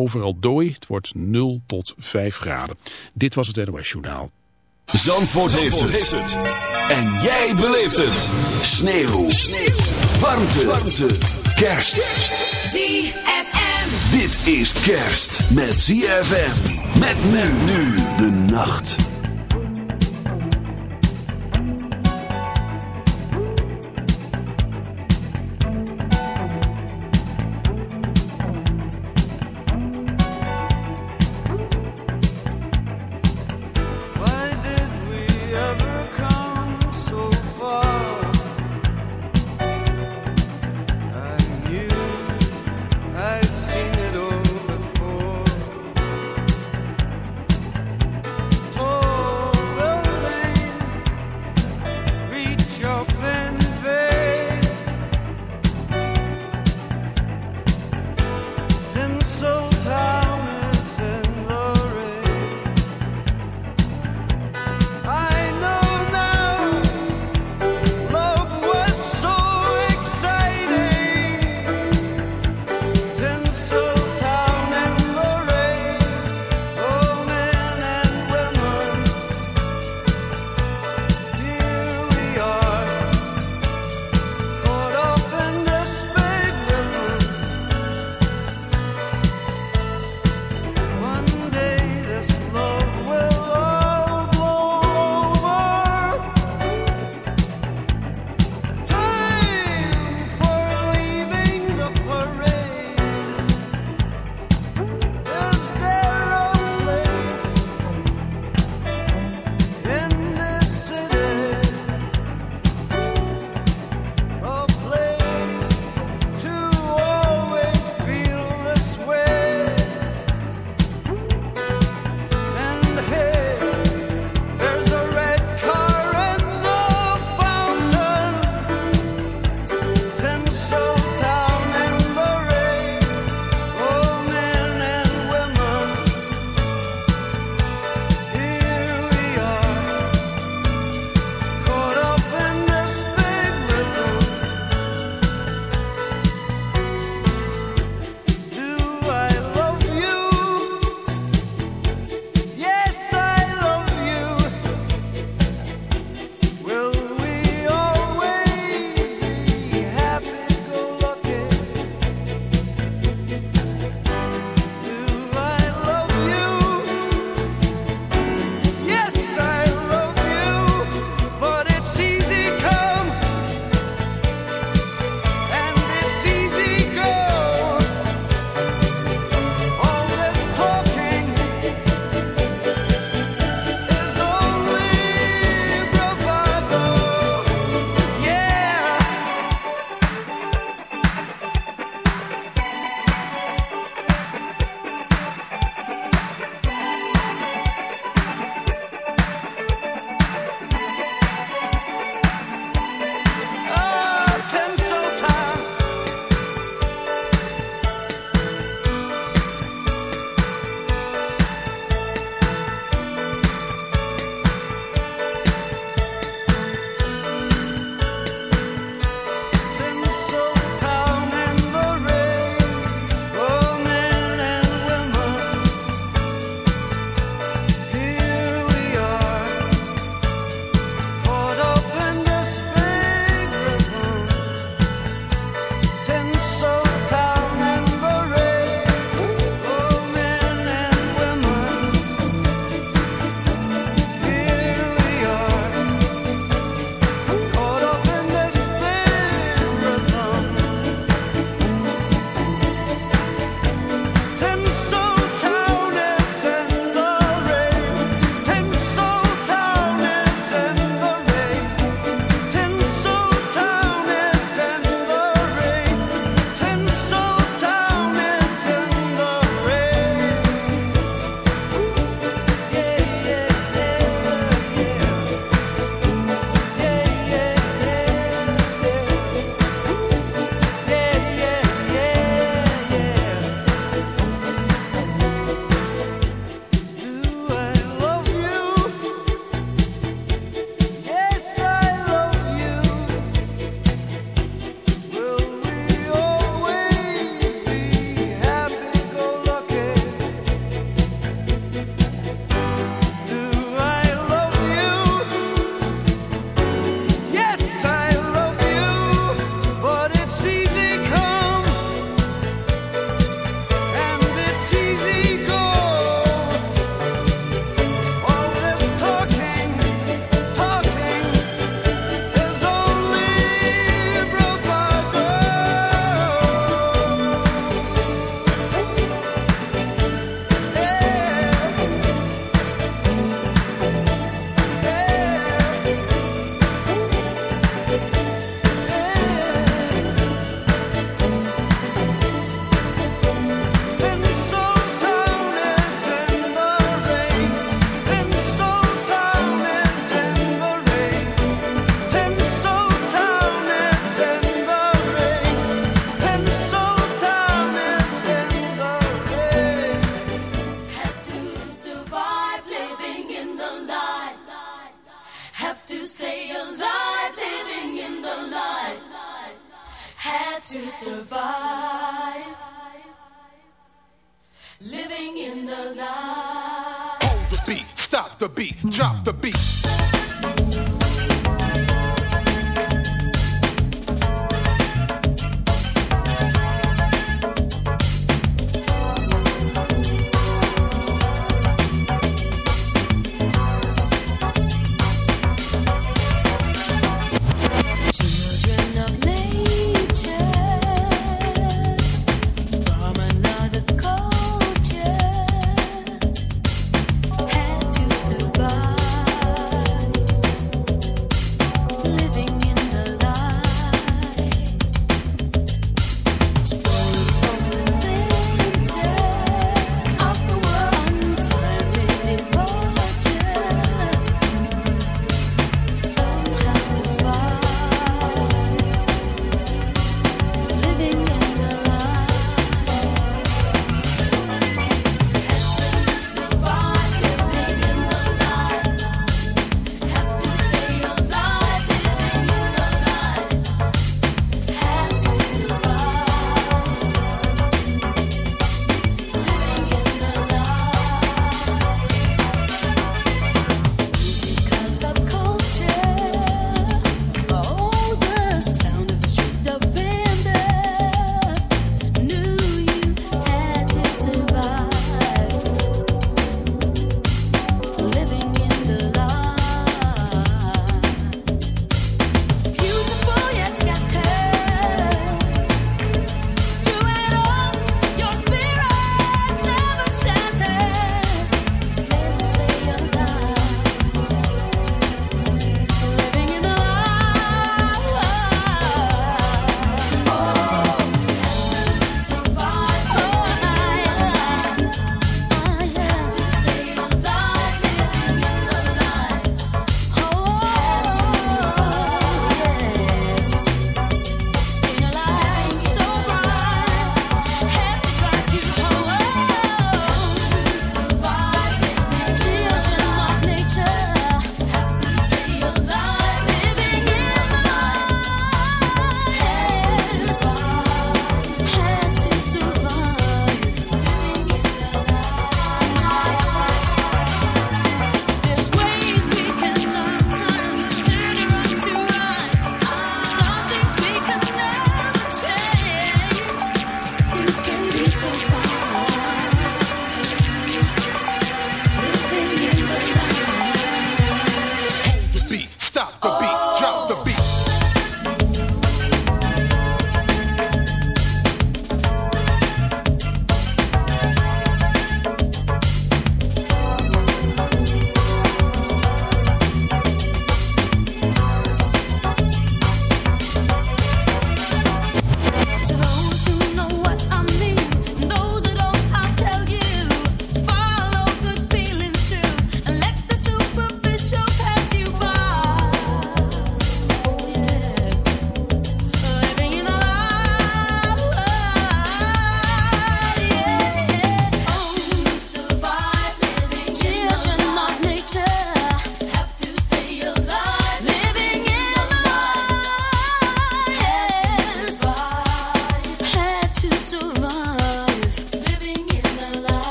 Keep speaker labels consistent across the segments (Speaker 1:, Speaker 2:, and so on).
Speaker 1: overal dooi. Het wordt 0 tot 5 graden. Dit was het NOS Journaal.
Speaker 2: Zandvoort, heeft, het. En jij beleeft het. Sneeuw. Sneeuw. Warmte. Warmte. Kerst.
Speaker 3: ZFM.
Speaker 2: Dit is kerst met ZFM. Met men nu de nacht.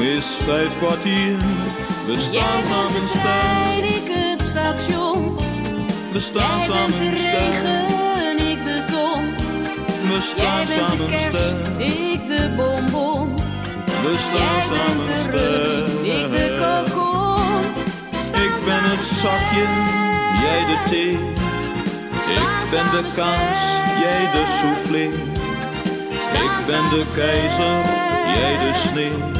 Speaker 4: is vijf kwartier. We staan samen
Speaker 5: trein, ik het station.
Speaker 4: we staan samen
Speaker 5: de regen, ik de ton.
Speaker 4: We
Speaker 5: Jij
Speaker 4: staan
Speaker 5: bent de
Speaker 4: samen sterk,
Speaker 5: ik de bonbon.
Speaker 4: we staan
Speaker 5: bent
Speaker 4: samen
Speaker 5: de rups, ik de kokon.
Speaker 4: Ik ben het zakje, jij de thee. Ik ben de kaas, jij de soufflé. Ik ben de keizer, jij de sneeuw.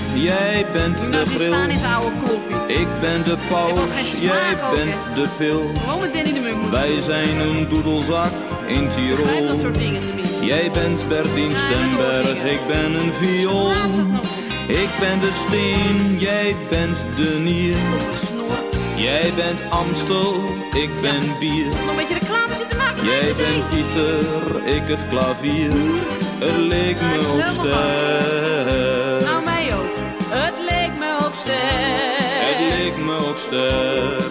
Speaker 4: jij bent
Speaker 5: Moet
Speaker 4: de grill.
Speaker 5: zijn oude kloffie.
Speaker 4: Ik ben de paus, jij
Speaker 5: ook,
Speaker 4: bent
Speaker 5: hè?
Speaker 4: de pil.
Speaker 5: Gewoon met Danny de Munk.
Speaker 4: Wij zijn een doedelzak in Tirol.
Speaker 5: dat soort dingen tenminste.
Speaker 4: Jij bent Bertien
Speaker 5: Ja,
Speaker 4: Stemberg, ik ben een viool. Ik ben de steen, jij bent de nier. Jij bent Amstel, ik ben bier.
Speaker 5: Nog een beetje reclame zitten maken
Speaker 4: Jij bent Pieter, ik het klavier. Het leek
Speaker 5: Ja,
Speaker 4: me ook sterk.
Speaker 5: Leek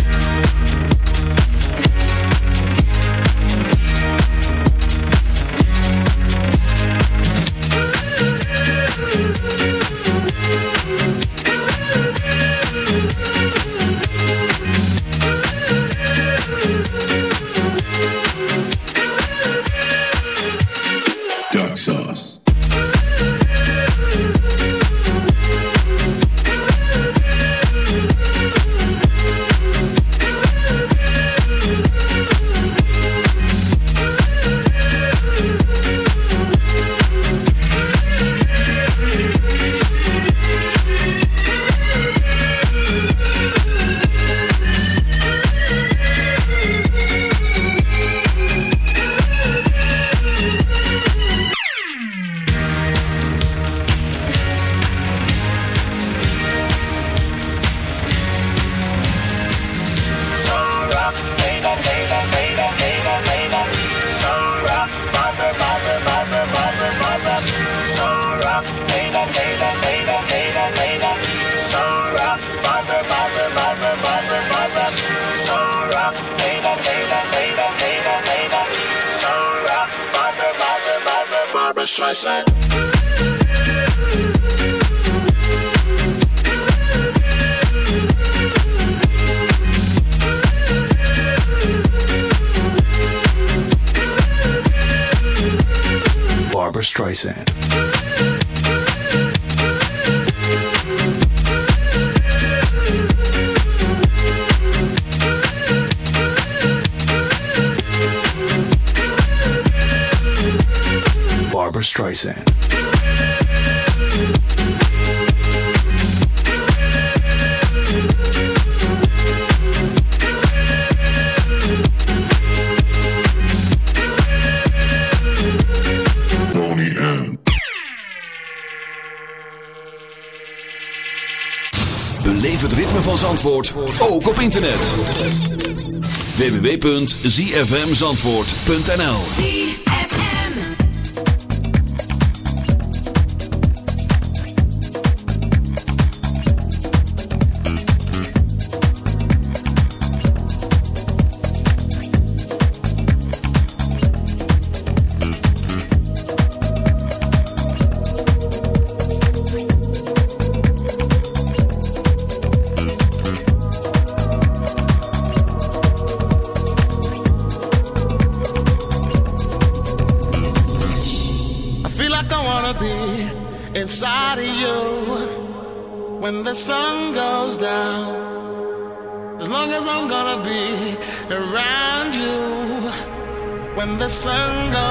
Speaker 6: www.zfmzandvoort.nl
Speaker 5: 三个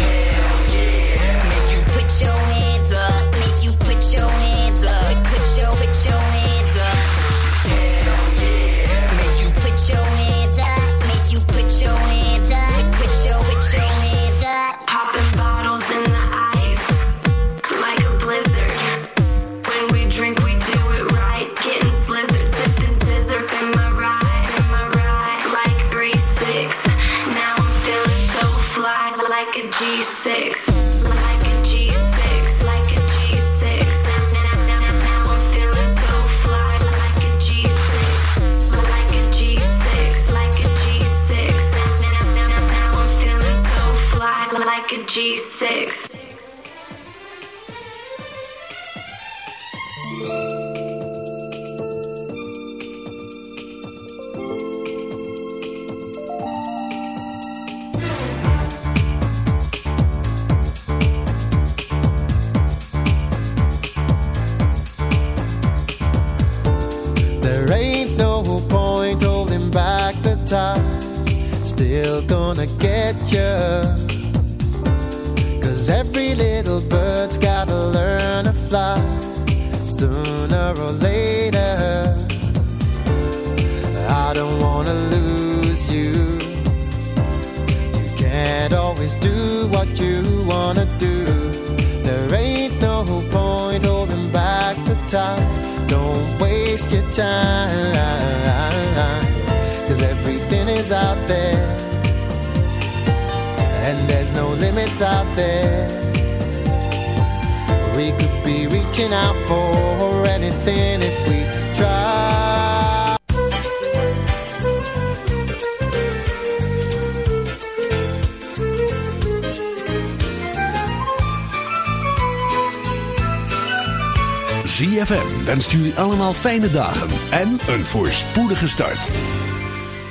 Speaker 1: Fijne dagen en een voorspoedige start.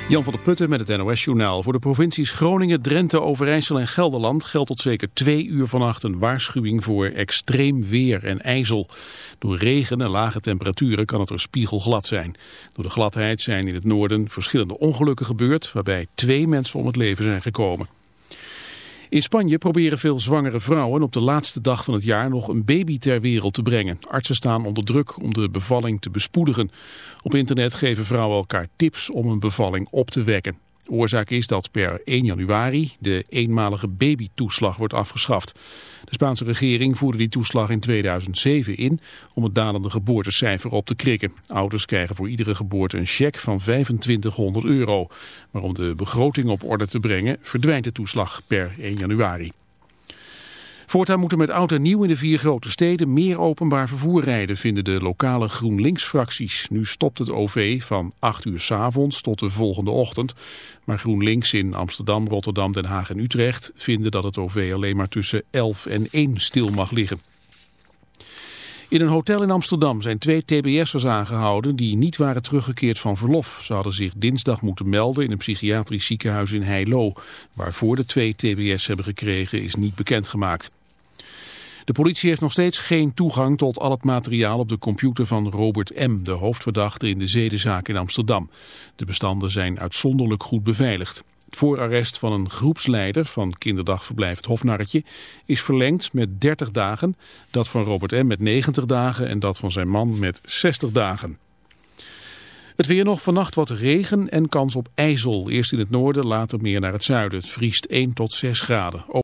Speaker 1: Jan van der Putten met het NOS-journaal. Voor de provincies Groningen, Drenthe, Overijssel en Gelderland geldt tot zeker twee uur vannacht een waarschuwing voor extreem weer en ijzel. Door regen en lage temperaturen kan het er spiegelglad zijn. Door de gladheid zijn in het noorden verschillende ongelukken gebeurd, waarbij twee mensen om het leven zijn gekomen. In Spanje proberen veel zwangere vrouwen op de laatste dag van het jaar nog een baby ter wereld te brengen. Artsen staan onder druk om de bevalling te bespoedigen. Op internet geven vrouwen elkaar tips om een bevalling op te wekken. Oorzaak is dat per 1 januari de eenmalige babytoeslag wordt afgeschaft. De Spaanse regering voerde die toeslag in 2007 in om het dalende geboortecijfer op te krikken. Ouders krijgen voor iedere geboorte een cheque van 2500 euro. Maar om de begroting op orde te brengen verdwijnt de toeslag per 1 januari. Voortaan moeten met oud en nieuw in de vier grote steden meer openbaar vervoer rijden, vinden de lokale GroenLinks-fracties. Nu stopt het OV van 8 uur s avonds tot de volgende ochtend. Maar GroenLinks in Amsterdam, Rotterdam, Den Haag en Utrecht vinden dat het OV alleen maar tussen 11 en 1 stil mag liggen. In een hotel in Amsterdam zijn twee TBS'ers aangehouden die niet waren teruggekeerd van verlof. Ze hadden zich dinsdag moeten melden in een psychiatrisch ziekenhuis in Heilo. Waarvoor de twee TBS hebben gekregen is niet bekendgemaakt. De politie heeft nog steeds geen toegang tot al het materiaal op de computer van Robert M., de hoofdverdachte in de zedenzaak in Amsterdam. De bestanden zijn uitzonderlijk goed beveiligd. Het voorarrest van een groepsleider van kinderdagverblijf het Hofnarretje is verlengd met 30 dagen. Dat van Robert M. met 90 dagen en dat van zijn man met 60 dagen. Het weer nog vannacht wat regen en kans op ijzel. Eerst in het noorden, later meer naar het zuiden. Het vriest 1 tot 6 graden.